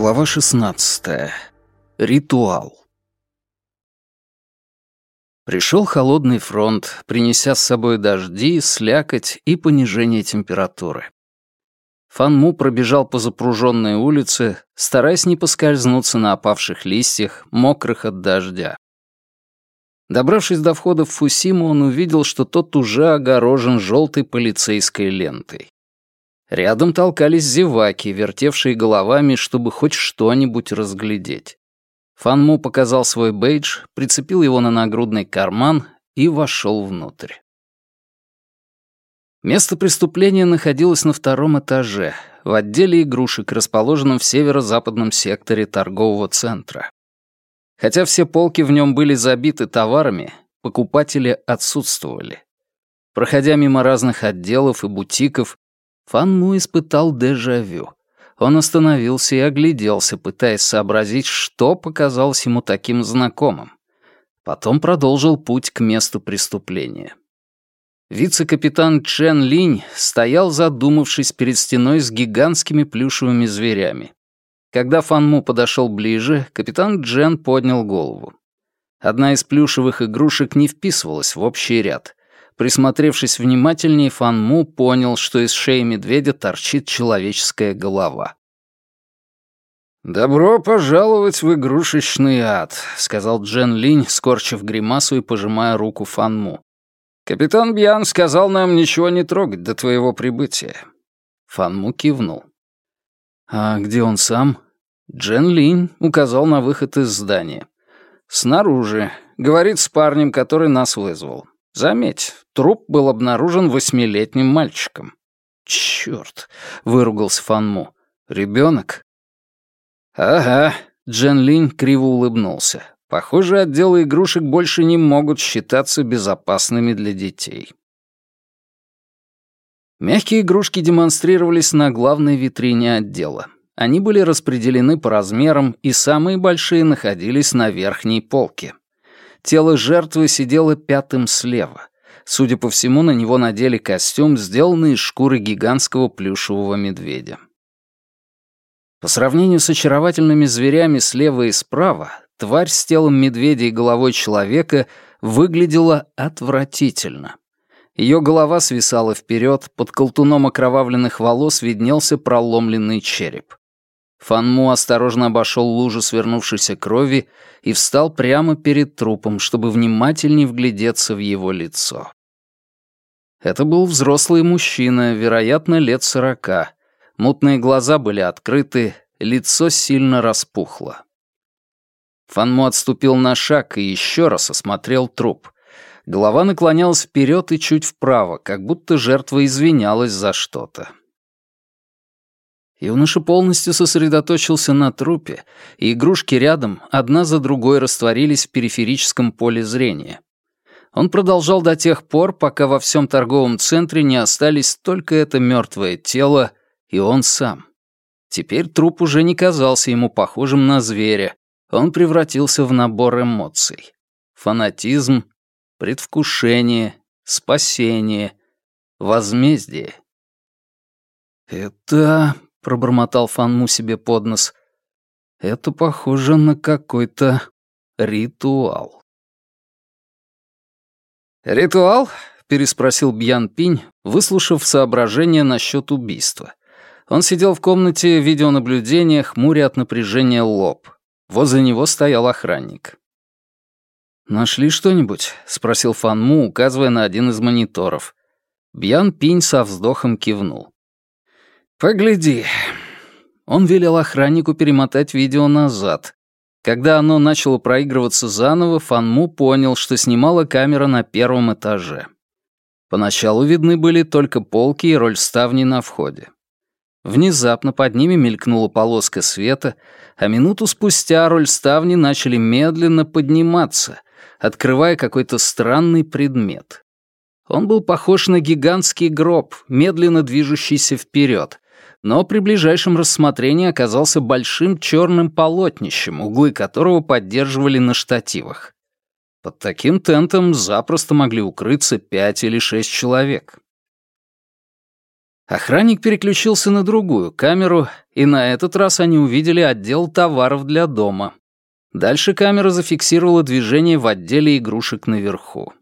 Глава 16. Ритуал. Пришел холодный фронт, принеся с собой дожди, слякоть и понижение температуры. Фанму пробежал по запруженной улице, стараясь не поскользнуться на опавших листьях, мокрых от дождя. Добравшись до входа в Фусиму, он увидел, что тот уже огорожен желтой полицейской лентой. Рядом толкались зеваки, вертевшие головами, чтобы хоть что-нибудь разглядеть. Фанму показал свой бейдж, прицепил его на нагрудный карман и вошел внутрь. Место преступления находилось на втором этаже, в отделе игрушек, расположенном в северо-западном секторе торгового центра. Хотя все полки в нем были забиты товарами, покупатели отсутствовали. Проходя мимо разных отделов и бутиков, Фан Му испытал дежавю. Он остановился и огляделся, пытаясь сообразить, что показалось ему таким знакомым. Потом продолжил путь к месту преступления. Вице-капитан Чен Линь стоял, задумавшись перед стеной с гигантскими плюшевыми зверями. Когда Фан Му подошел ближе, капитан Джен поднял голову. Одна из плюшевых игрушек не вписывалась в общий ряд. Присмотревшись внимательнее, Фан Му понял, что из шеи медведя торчит человеческая голова. «Добро пожаловать в игрушечный ад», — сказал Джен Линь, скорчив гримасу и пожимая руку Фан Му. «Капитан Бьян сказал нам ничего не трогать до твоего прибытия». Фан Му кивнул. «А где он сам?» Джен Линь указал на выход из здания. «Снаружи. Говорит с парнем, который нас вызвал. Заметь, труп был обнаружен восьмилетним мальчиком. «Чёрт!» — выругался Фанму. «Ребёнок?» «Ага», — Джен Линь криво улыбнулся. «Похоже, отделы игрушек больше не могут считаться безопасными для детей». Мягкие игрушки демонстрировались на главной витрине отдела. Они были распределены по размерам, и самые большие находились на верхней полке. Тело жертвы сидело пятым слева. Судя по всему, на него надели костюм, сделанный из шкуры гигантского плюшевого медведя. По сравнению с очаровательными зверями слева и справа, тварь с телом медведя и головой человека выглядела отвратительно. Ее голова свисала вперед, под колтуном окровавленных волос виднелся проломленный череп. Фанму осторожно обошел лужу свернувшейся крови и встал прямо перед трупом, чтобы внимательнее вглядеться в его лицо. Это был взрослый мужчина, вероятно, лет сорока. Мутные глаза были открыты, лицо сильно распухло. Фанму отступил на шаг и еще раз осмотрел труп. Голова наклонялась вперед и чуть вправо, как будто жертва извинялась за что-то. Юноша полностью сосредоточился на трупе, и игрушки рядом одна за другой растворились в периферическом поле зрения. Он продолжал до тех пор, пока во всем торговом центре не остались только это мертвое тело и он сам. Теперь труп уже не казался ему похожим на зверя, он превратился в набор эмоций. Фанатизм, предвкушение, спасение, возмездие. «Это — пробормотал Фанму себе под нос. «Это похоже на какой-то ритуал». «Ритуал?» — переспросил Бьян Пинь, выслушав соображения насчет убийства. Он сидел в комнате видеонаблюдения, хмуря от напряжения лоб. Возле него стоял охранник. «Нашли что-нибудь?» — спросил Фанму, указывая на один из мониторов. Бьян Пинь со вздохом кивнул. «Погляди». Он велел охраннику перемотать видео назад. Когда оно начало проигрываться заново, Фанму понял, что снимала камера на первом этаже. Поначалу видны были только полки и роль ставни на входе. Внезапно под ними мелькнула полоска света, а минуту спустя роль ставни начали медленно подниматься, открывая какой-то странный предмет. Он был похож на гигантский гроб, медленно движущийся вперед, но при ближайшем рассмотрении оказался большим черным полотнищем, углы которого поддерживали на штативах. Под таким тентом запросто могли укрыться пять или шесть человек. Охранник переключился на другую камеру, и на этот раз они увидели отдел товаров для дома. Дальше камера зафиксировала движение в отделе игрушек наверху.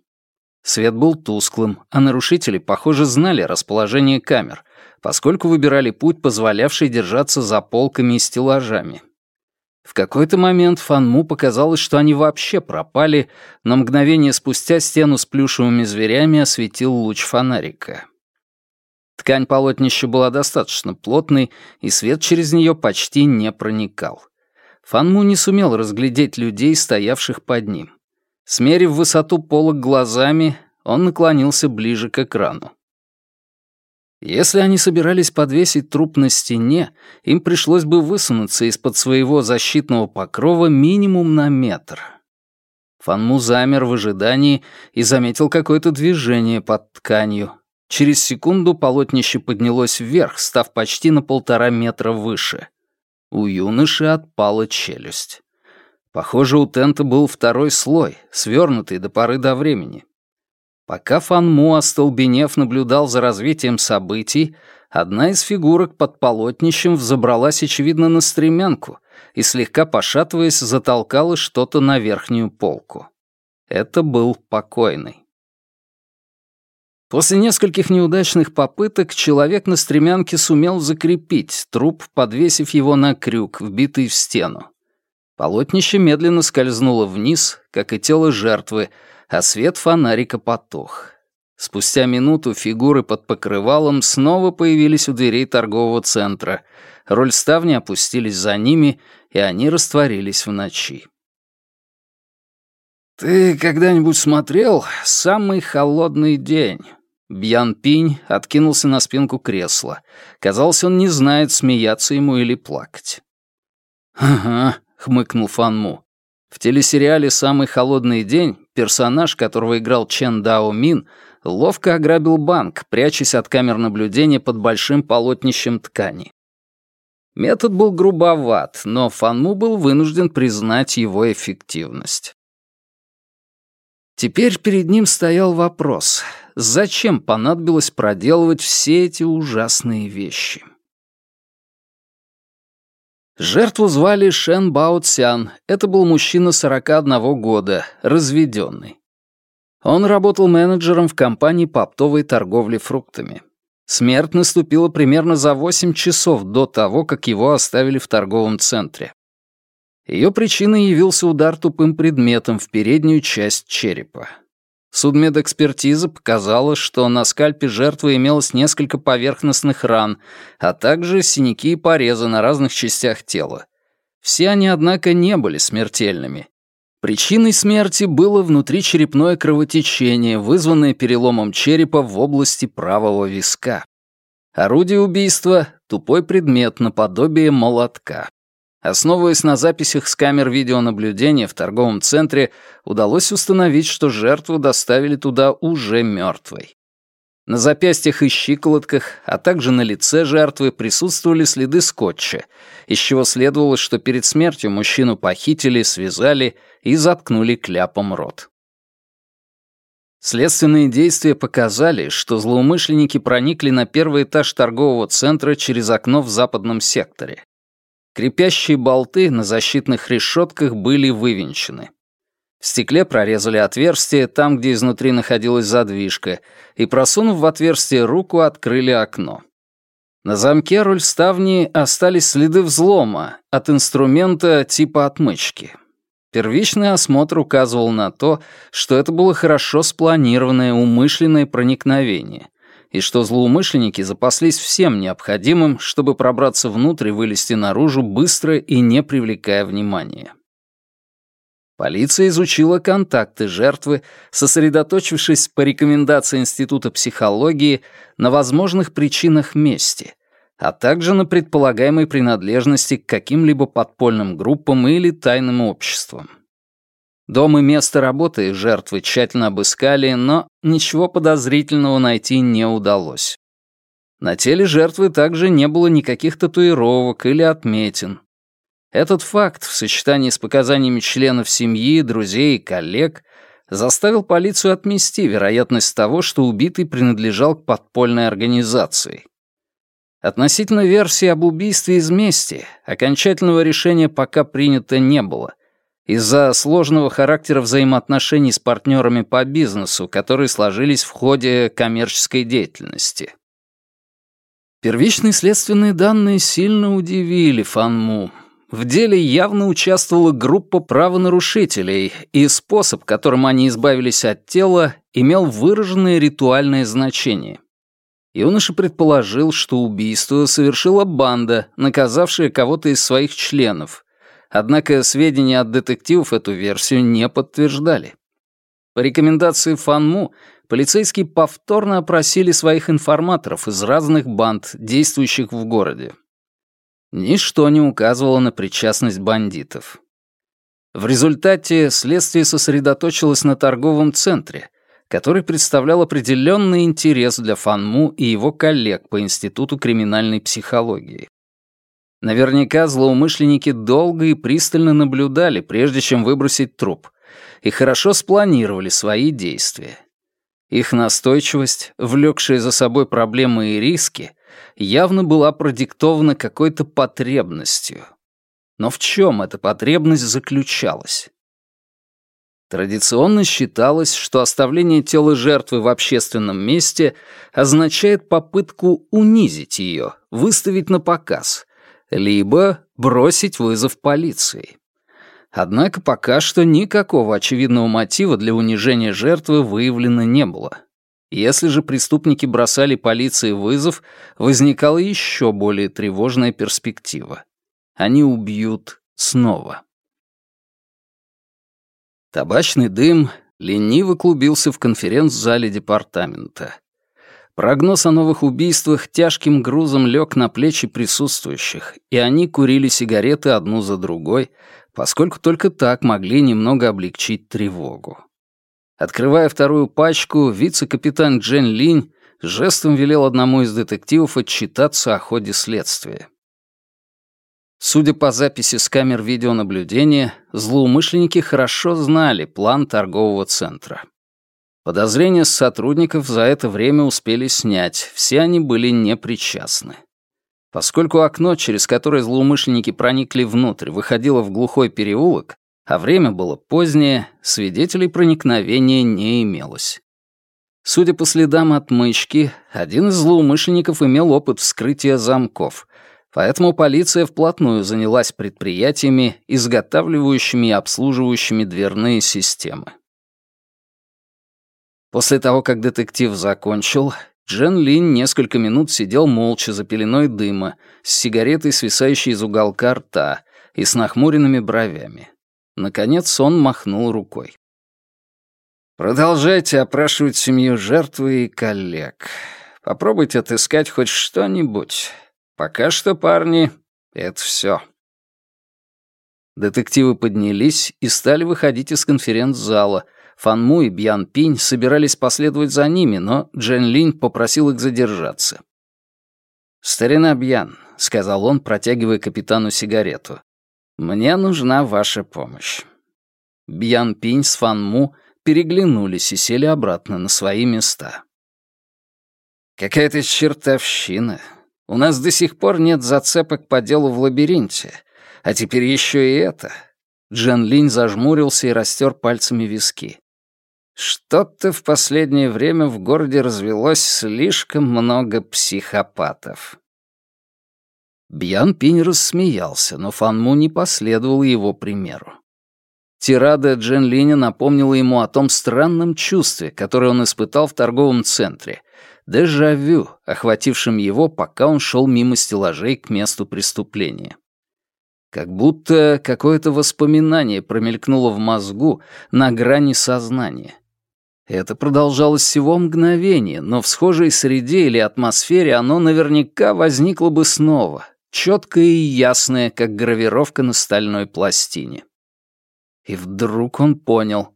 Свет был тусклым, а нарушители, похоже, знали расположение камер, поскольку выбирали путь, позволявший держаться за полками и стеллажами. В какой-то момент Фанму показалось, что они вообще пропали, но мгновение спустя стену с плюшевыми зверями осветил луч фонарика. Ткань полотнища была достаточно плотной, и свет через нее почти не проникал. Фанму не сумел разглядеть людей, стоявших под ним. Смерив высоту полок глазами, он наклонился ближе к экрану. Если они собирались подвесить труп на стене, им пришлось бы высунуться из-под своего защитного покрова минимум на метр. Фанму замер в ожидании и заметил какое-то движение под тканью, Через секунду полотнище поднялось вверх, став почти на полтора метра выше. У юноши отпала челюсть. Похоже, у тента был второй слой, свернутый до поры до времени. Пока Фанму, остолбенев, наблюдал за развитием событий, одна из фигурок под полотнищем взобралась, очевидно, на стремянку и, слегка пошатываясь, затолкала что-то на верхнюю полку. Это был покойный. После нескольких неудачных попыток человек на стремянке сумел закрепить труп, подвесив его на крюк, вбитый в стену. Полотнище медленно скользнуло вниз, как и тело жертвы, а свет фонарика потух. Спустя минуту фигуры под покрывалом снова появились у дверей торгового центра. Роль ставни опустились за ними, и они растворились в ночи. «Ты когда-нибудь смотрел «Самый холодный день»?» Бьян Пинь откинулся на спинку кресла. Казалось, он не знает, смеяться ему или плакать. «Ага», — хмыкнул Фан Му. В телесериале «Самый холодный день» персонаж, которого играл Чен Дао Мин, ловко ограбил банк, прячась от камер наблюдения под большим полотнищем ткани. Метод был грубоват, но Фанму был вынужден признать его эффективность. Теперь перед ним стоял вопрос, зачем понадобилось проделывать все эти ужасные вещи? Жертву звали Шен Бао Цян. Это был мужчина 41 года, разведенный. Он работал менеджером в компании по оптовой торговле фруктами. Смерть наступила примерно за 8 часов до того, как его оставили в торговом центре. Ее причиной явился удар тупым предметом в переднюю часть черепа. Судмедэкспертиза показала, что на скальпе жертвы имелось несколько поверхностных ран, а также синяки и порезы на разных частях тела. Все они, однако, не были смертельными. Причиной смерти было внутричерепное кровотечение, вызванное переломом черепа в области правого виска. Орудие убийства — тупой предмет наподобие молотка. Основываясь на записях с камер видеонаблюдения в торговом центре, удалось установить, что жертву доставили туда уже мертвой. На запястьях и щиколотках, а также на лице жертвы присутствовали следы скотча, из чего следовало, что перед смертью мужчину похитили, связали и заткнули кляпом рот. Следственные действия показали, что злоумышленники проникли на первый этаж торгового центра через окно в западном секторе. Крепящие болты на защитных решетках были вывинчены. В стекле прорезали отверстие там, где изнутри находилась задвижка, и, просунув в отверстие руку, открыли окно. На замке руль ставни остались следы взлома от инструмента типа отмычки. Первичный осмотр указывал на то, что это было хорошо спланированное умышленное проникновение, и что злоумышленники запаслись всем необходимым, чтобы пробраться внутрь и вылезти наружу быстро и не привлекая внимания. Полиция изучила контакты жертвы, сосредоточившись по рекомендации Института психологии на возможных причинах мести, а также на предполагаемой принадлежности к каким-либо подпольным группам или тайным обществам. Дом и место работы жертвы тщательно обыскали, но ничего подозрительного найти не удалось. На теле жертвы также не было никаких татуировок или отметин. Этот факт, в сочетании с показаниями членов семьи, друзей и коллег, заставил полицию отмести вероятность того, что убитый принадлежал к подпольной организации. Относительно версии об убийстве из мести, окончательного решения пока принято не было, из-за сложного характера взаимоотношений с партнерами по бизнесу, которые сложились в ходе коммерческой деятельности. Первичные следственные данные сильно удивили Фанму. В деле явно участвовала группа правонарушителей, и способ, которым они избавились от тела, имел выраженное ритуальное значение. Юноша предположил, что убийство совершила банда, наказавшая кого-то из своих членов, Однако сведения от детективов эту версию не подтверждали. По рекомендации Фанму, полицейские повторно опросили своих информаторов из разных банд, действующих в городе. Ничто не указывало на причастность бандитов. В результате следствие сосредоточилось на торговом центре, который представлял определенный интерес для Фанму и его коллег по Институту криминальной психологии. Наверняка злоумышленники долго и пристально наблюдали, прежде чем выбросить труп, и хорошо спланировали свои действия. Их настойчивость, влекшая за собой проблемы и риски, явно была продиктована какой-то потребностью. Но в чем эта потребность заключалась? Традиционно считалось, что оставление тела жертвы в общественном месте означает попытку унизить ее, выставить на показ, либо бросить вызов полиции. Однако пока что никакого очевидного мотива для унижения жертвы выявлено не было. Если же преступники бросали полиции вызов, возникала еще более тревожная перспектива. Они убьют снова. Табачный дым лениво клубился в конференц-зале департамента. Прогноз о новых убийствах тяжким грузом лег на плечи присутствующих, и они курили сигареты одну за другой, поскольку только так могли немного облегчить тревогу. Открывая вторую пачку, вице-капитан Джен Линь жестом велел одному из детективов отчитаться о ходе следствия. Судя по записи с камер видеонаблюдения, злоумышленники хорошо знали план торгового центра. Подозрения с сотрудников за это время успели снять, все они были непричастны. Поскольку окно, через которое злоумышленники проникли внутрь, выходило в глухой переулок, а время было позднее, свидетелей проникновения не имелось. Судя по следам отмычки, один из злоумышленников имел опыт вскрытия замков, поэтому полиция вплотную занялась предприятиями, изготавливающими и обслуживающими дверные системы. После того, как детектив закончил, Джен Лин несколько минут сидел молча за пеленой дыма, с сигаретой, свисающей из уголка рта, и с нахмуренными бровями. Наконец он махнул рукой. «Продолжайте опрашивать семью жертвы и коллег. Попробуйте отыскать хоть что-нибудь. Пока что, парни, это все. Детективы поднялись и стали выходить из конференц-зала — Фанму и Бьян Пинь собирались последовать за ними, но Джен Линь попросил их задержаться. «Старина Бьян», — сказал он, протягивая капитану сигарету, — «мне нужна ваша помощь». Бьян Пинь с Фанму переглянулись и сели обратно на свои места. «Какая-то чертовщина. У нас до сих пор нет зацепок по делу в лабиринте, а теперь еще и это». Джен Линь зажмурился и растер пальцами виски. Что-то в последнее время в городе развелось слишком много психопатов. Бьян Пинь рассмеялся, но Фанму не последовал его примеру. Тирада Джен Линя напомнила ему о том странном чувстве, которое он испытал в торговом центре, дежавю, охватившем его, пока он шел мимо стеллажей к месту преступления. Как будто какое-то воспоминание промелькнуло в мозгу на грани сознания. Это продолжалось всего мгновение, но в схожей среде или атмосфере оно наверняка возникло бы снова, четкое и ясное, как гравировка на стальной пластине. И вдруг он понял.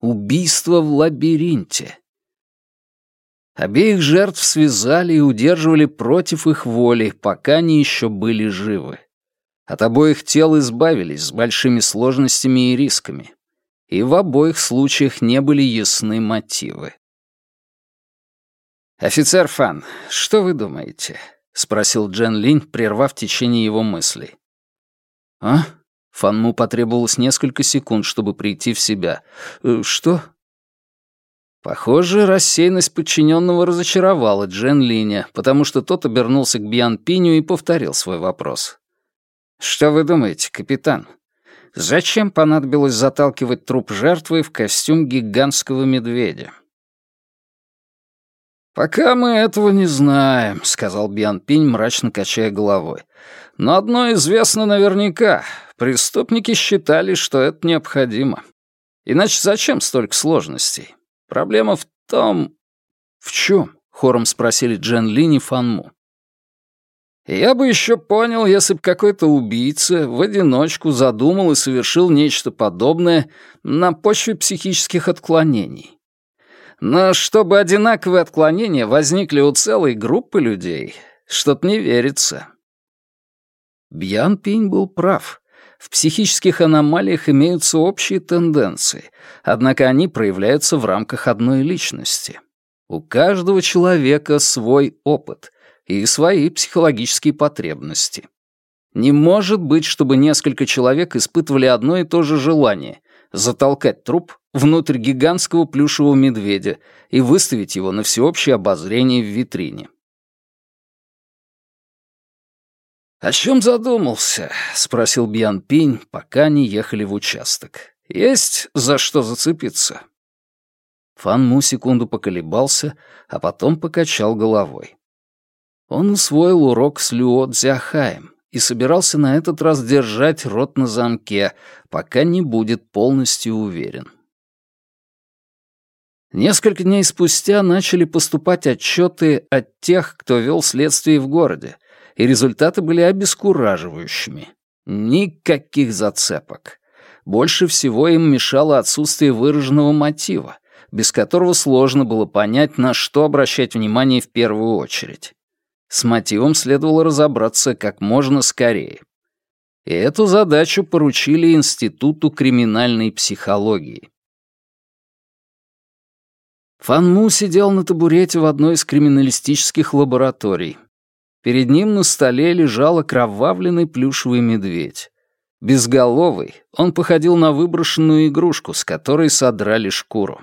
Убийство в лабиринте. Обеих жертв связали и удерживали против их воли, пока они еще были живы. От обоих тел избавились с большими сложностями и рисками и в обоих случаях не были ясны мотивы. «Офицер Фан, что вы думаете? — спросил Джен Линь, прервав течение его мыслей. «А?» Фанму потребовалось несколько секунд, чтобы прийти в себя. «Э, «Что?» Похоже, рассеянность подчиненного разочаровала Джен Линя, потому что тот обернулся к Бьян Пиню и повторил свой вопрос. «Что вы думаете, капитан? Зачем понадобилось заталкивать труп жертвы в костюм гигантского медведя?» «Пока мы этого не знаем», — сказал Бьян Пинь, мрачно качая головой. «Но одно известно наверняка. Преступники считали, что это необходимо. Иначе зачем столько сложностей? Проблема в том... В чем? Хором спросили Джен Лин и Фанму. Я бы еще понял, если бы какой-то убийца в одиночку задумал и совершил нечто подобное на почве психических отклонений. Но чтобы одинаковые отклонения возникли у целой группы людей, что-то не верится. Бьян Пинь был прав. В психических аномалиях имеются общие тенденции, однако они проявляются в рамках одной личности. У каждого человека свой опыт и свои психологические потребности. Не может быть, чтобы несколько человек испытывали одно и то же желание — затолкать труп внутрь гигантского плюшевого медведя и выставить его на всеобщее обозрение в витрине. «О чем задумался?» — спросил Бьян Пинь, пока они ехали в участок. «Есть за что зацепиться?» Фан Му секунду поколебался, а потом покачал головой. Он усвоил урок с Люо Цзяхаем и собирался на этот раз держать рот на замке, пока не будет полностью уверен. Несколько дней спустя начали поступать отчеты от тех, кто вел следствие в городе, и результаты были обескураживающими. Никаких зацепок. Больше всего им мешало отсутствие выраженного мотива, без которого сложно было понять, на что обращать внимание в первую очередь. С мотивом следовало разобраться как можно скорее. И эту задачу поручили Институту криминальной психологии. Фан Му сидел на табурете в одной из криминалистических лабораторий, Перед ним на столе лежал окровавленный плюшевый медведь. Безголовый, он походил на выброшенную игрушку, с которой содрали шкуру.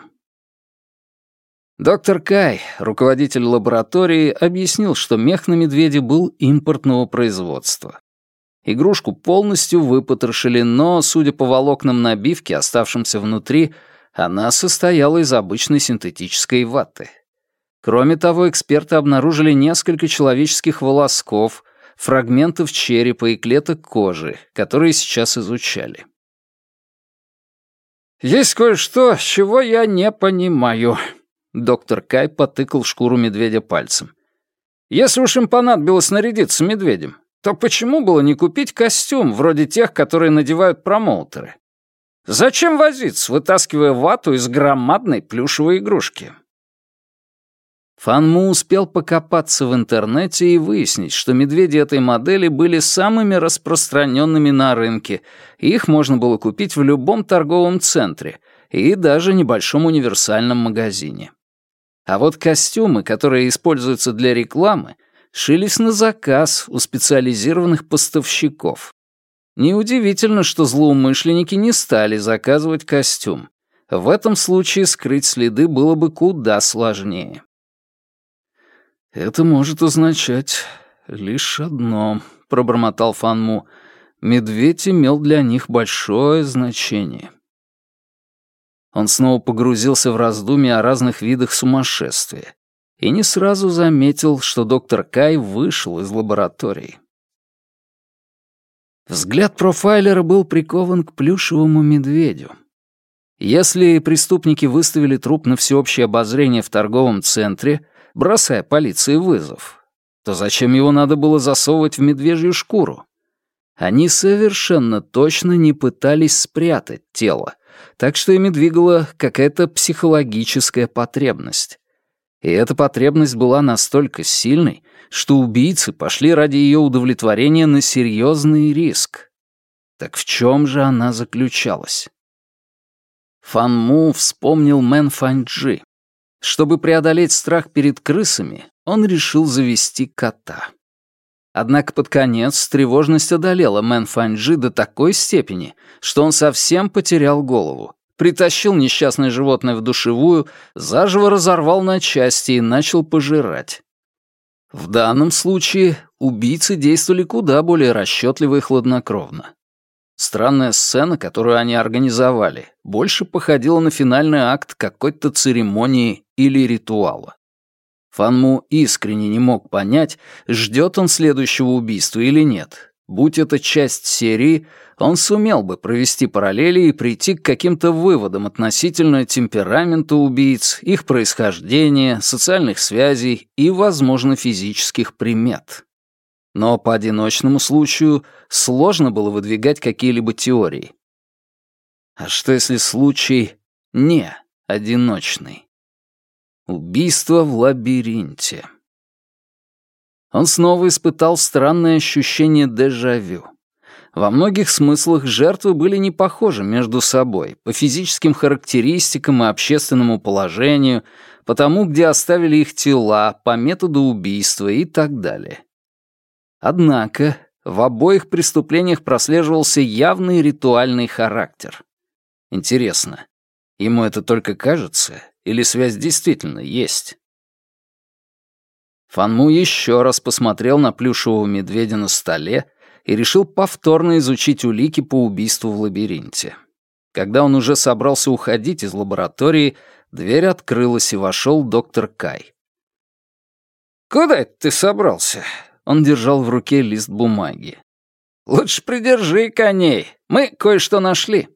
Доктор Кай, руководитель лаборатории, объяснил, что мех на медведе был импортного производства. Игрушку полностью выпотрошили, но, судя по волокнам набивки, оставшимся внутри, она состояла из обычной синтетической ваты. Кроме того, эксперты обнаружили несколько человеческих волосков, фрагментов черепа и клеток кожи, которые сейчас изучали. «Есть кое-что, чего я не понимаю», — доктор Кай потыкал шкуру медведя пальцем. «Если уж им понадобилось нарядиться медведем, то почему было не купить костюм, вроде тех, которые надевают промоутеры? Зачем возиться, вытаскивая вату из громадной плюшевой игрушки?» Фанму успел покопаться в интернете и выяснить, что медведи этой модели были самыми распространенными на рынке, их можно было купить в любом торговом центре и даже небольшом универсальном магазине. А вот костюмы, которые используются для рекламы, шились на заказ у специализированных поставщиков. Неудивительно, что злоумышленники не стали заказывать костюм. В этом случае скрыть следы было бы куда сложнее. «Это может означать лишь одно», — пробормотал Фанму. «Медведь имел для них большое значение». Он снова погрузился в раздумья о разных видах сумасшествия и не сразу заметил, что доктор Кай вышел из лаборатории. Взгляд профайлера был прикован к плюшевому медведю. Если преступники выставили труп на всеобщее обозрение в торговом центре, бросая полиции вызов, то зачем его надо было засовывать в медвежью шкуру? Они совершенно точно не пытались спрятать тело, так что ими двигала какая-то психологическая потребность. И эта потребность была настолько сильной, что убийцы пошли ради ее удовлетворения на серьезный риск. Так в чем же она заключалась? Фан Му вспомнил Мэн Фанджи. Чтобы преодолеть страх перед крысами, он решил завести кота. Однако под конец тревожность одолела Мэн Фанджи до такой степени, что он совсем потерял голову. Притащил несчастное животное в душевую, заживо разорвал на части и начал пожирать. В данном случае убийцы действовали куда более расчетливо и хладнокровно. Странная сцена, которую они организовали, больше походила на финальный акт какой-то церемонии или ритуала. Фанму искренне не мог понять, ждет он следующего убийства или нет. Будь это часть серии, он сумел бы провести параллели и прийти к каким-то выводам относительно темперамента убийц, их происхождения, социальных связей и, возможно, физических примет. Но по одиночному случаю сложно было выдвигать какие-либо теории. А что если случай не одиночный? Убийство в лабиринте. Он снова испытал странное ощущение дежавю. Во многих смыслах жертвы были не похожи между собой, по физическим характеристикам и общественному положению, по тому, где оставили их тела, по методу убийства и так далее. Однако в обоих преступлениях прослеживался явный ритуальный характер. Интересно, ему это только кажется, или связь действительно есть? Фанму еще раз посмотрел на плюшевого медведя на столе и решил повторно изучить улики по убийству в лабиринте. Когда он уже собрался уходить из лаборатории, дверь открылась и вошел доктор Кай. «Куда это ты собрался?» Он держал в руке лист бумаги. «Лучше придержи коней. Мы кое-что нашли».